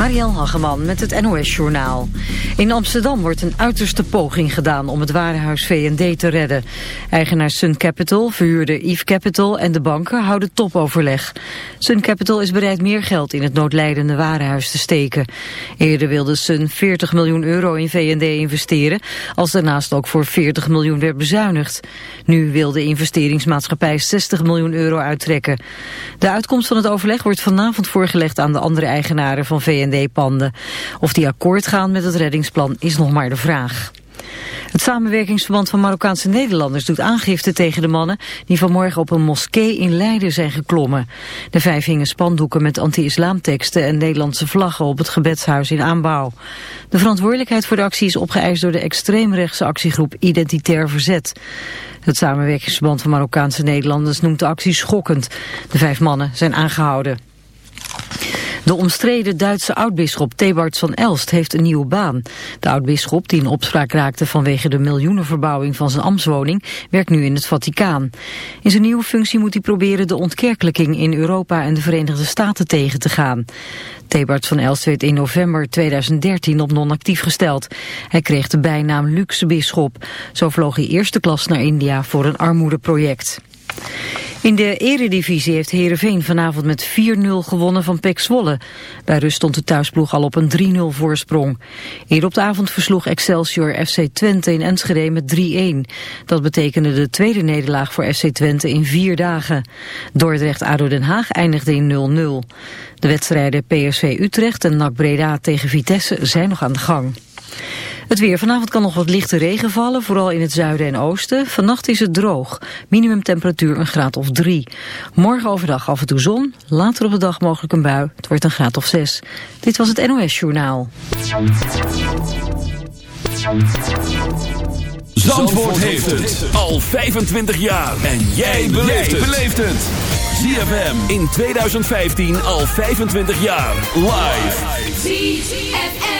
Marielle Hageman met het NOS Journaal. In Amsterdam wordt een uiterste poging gedaan om het warenhuis V&D te redden. Eigenaar Sun Capital, verhuurder Eve Capital en de banken houden topoverleg. Sun Capital is bereid meer geld in het noodlijdende warenhuis te steken. Eerder wilde Sun 40 miljoen euro in V&D investeren, als daarnaast ook voor 40 miljoen werd bezuinigd. Nu wil de investeringsmaatschappij 60 miljoen euro uittrekken. De uitkomst van het overleg wordt vanavond voorgelegd aan de andere eigenaren van V&D panden Of die akkoord gaan met het reddingsplan is nog maar de vraag. Het samenwerkingsverband van Marokkaanse Nederlanders doet aangifte tegen de mannen die vanmorgen op een moskee in Leiden zijn geklommen. De vijf hingen spandoeken met anti-islamteksten en Nederlandse vlaggen op het gebedshuis in aanbouw. De verantwoordelijkheid voor de actie is opgeëist door de extreemrechtse actiegroep Identitair Verzet. Het samenwerkingsverband van Marokkaanse Nederlanders noemt de actie schokkend. De vijf mannen zijn aangehouden. De omstreden Duitse oudbisschop Thebarts van Elst heeft een nieuwe baan. De oudbisschop, die in opspraak raakte vanwege de miljoenenverbouwing van zijn ambtswoning, werkt nu in het Vaticaan. In zijn nieuwe functie moet hij proberen de ontkerkelijking in Europa en de Verenigde Staten tegen te gaan. Thebarts van Elst werd in november 2013 op non-actief gesteld. Hij kreeg de bijnaam luxe bisschop. Zo vloog hij eerste klas naar India voor een armoedeproject. In de eredivisie heeft Heerenveen vanavond met 4-0 gewonnen van PEC Zwolle. Bij rust stond de thuisploeg al op een 3-0 voorsprong. Eerder op de avond versloeg Excelsior FC Twente in Enschede met 3-1. Dat betekende de tweede nederlaag voor FC Twente in vier dagen. Dordrecht-Ado Den Haag eindigde in 0-0. De wedstrijden PSV Utrecht en NAC Breda tegen Vitesse zijn nog aan de gang. Het weer. Vanavond kan nog wat lichte regen vallen, vooral in het zuiden en oosten. Vannacht is het droog. Minimumtemperatuur een graad of drie. Morgen overdag af en toe zon. Later op de dag mogelijk een bui. Het wordt een graad of zes. Dit was het NOS Journaal. Zandvoort heeft het al 25 jaar. En jij beleeft het. ZFM in 2015 al 25 jaar. Live. ZFM.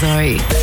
DJ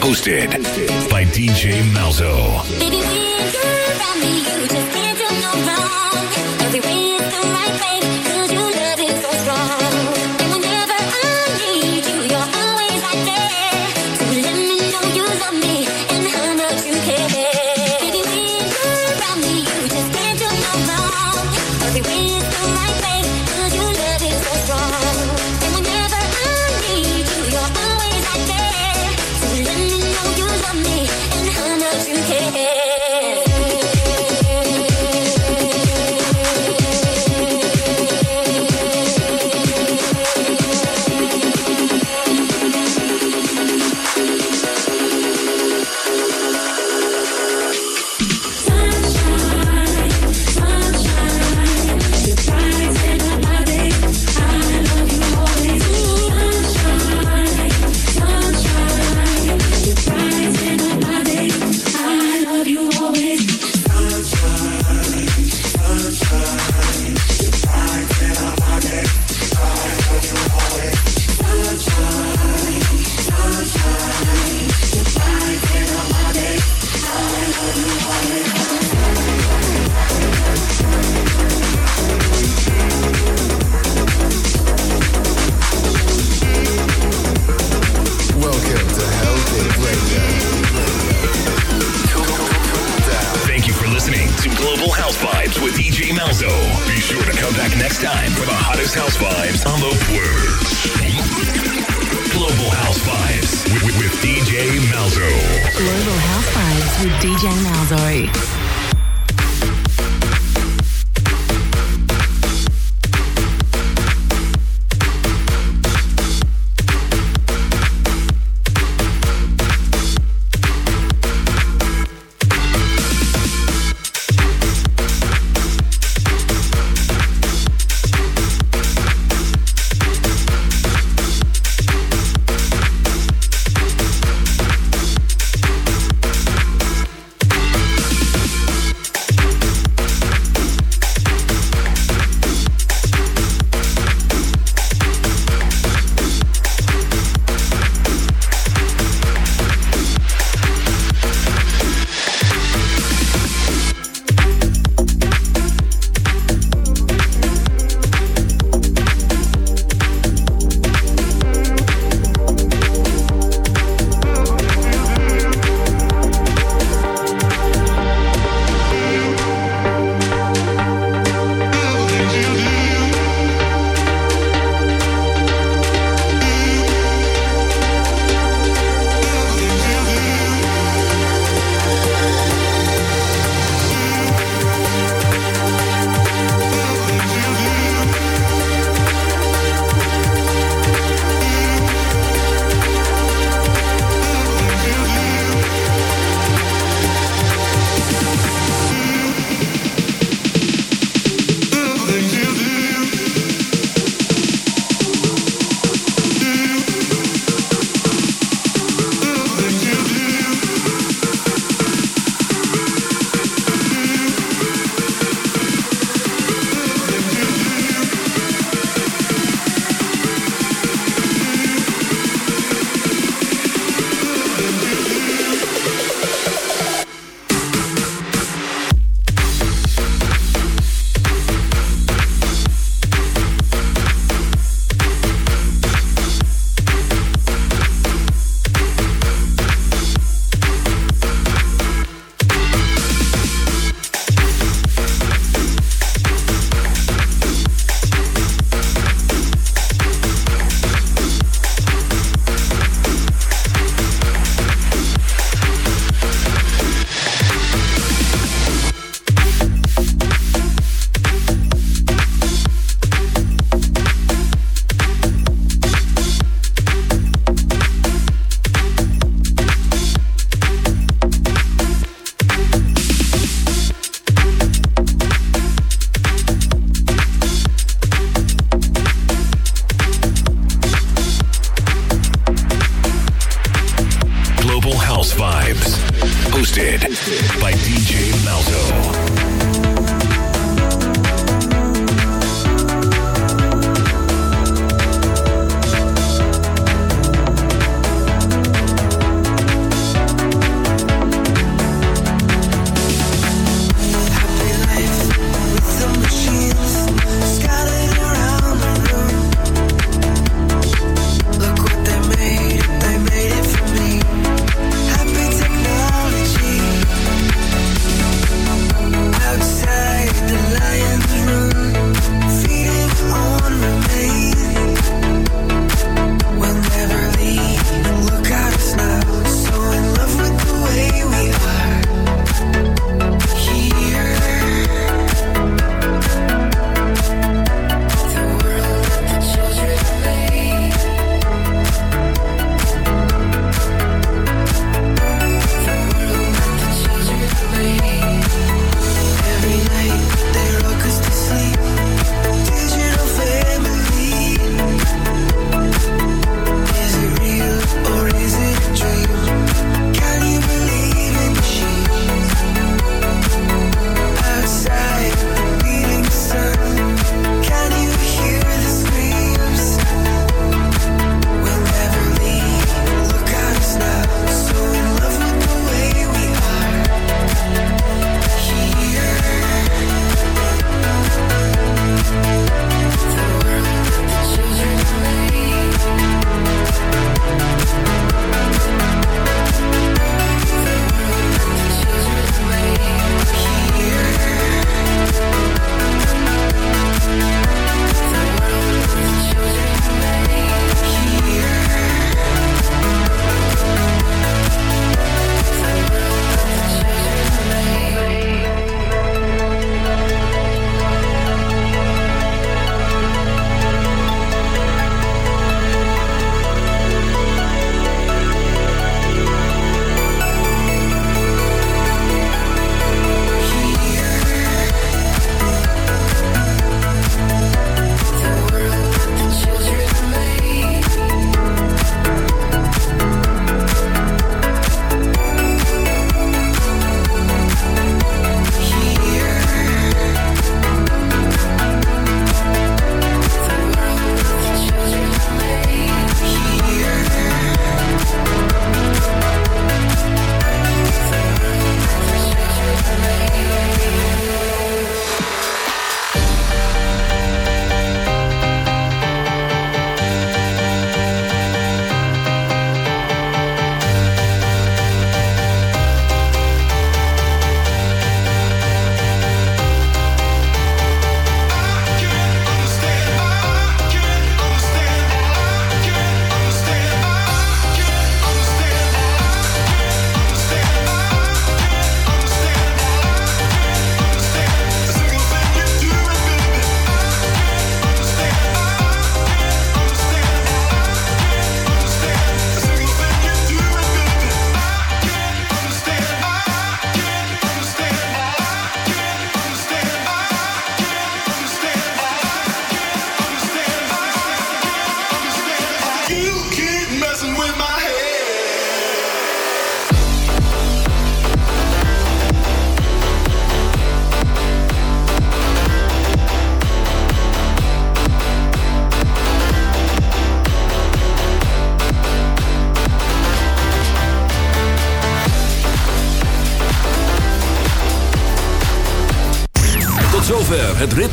Hosted by DJ Malzo. global house vibes with EJ Malzo. Be sure to come back next time for the hottest house vibes on the world. Global House Vibes with, with, with DJ Malzo. Global House Vibes with DJ Malzo.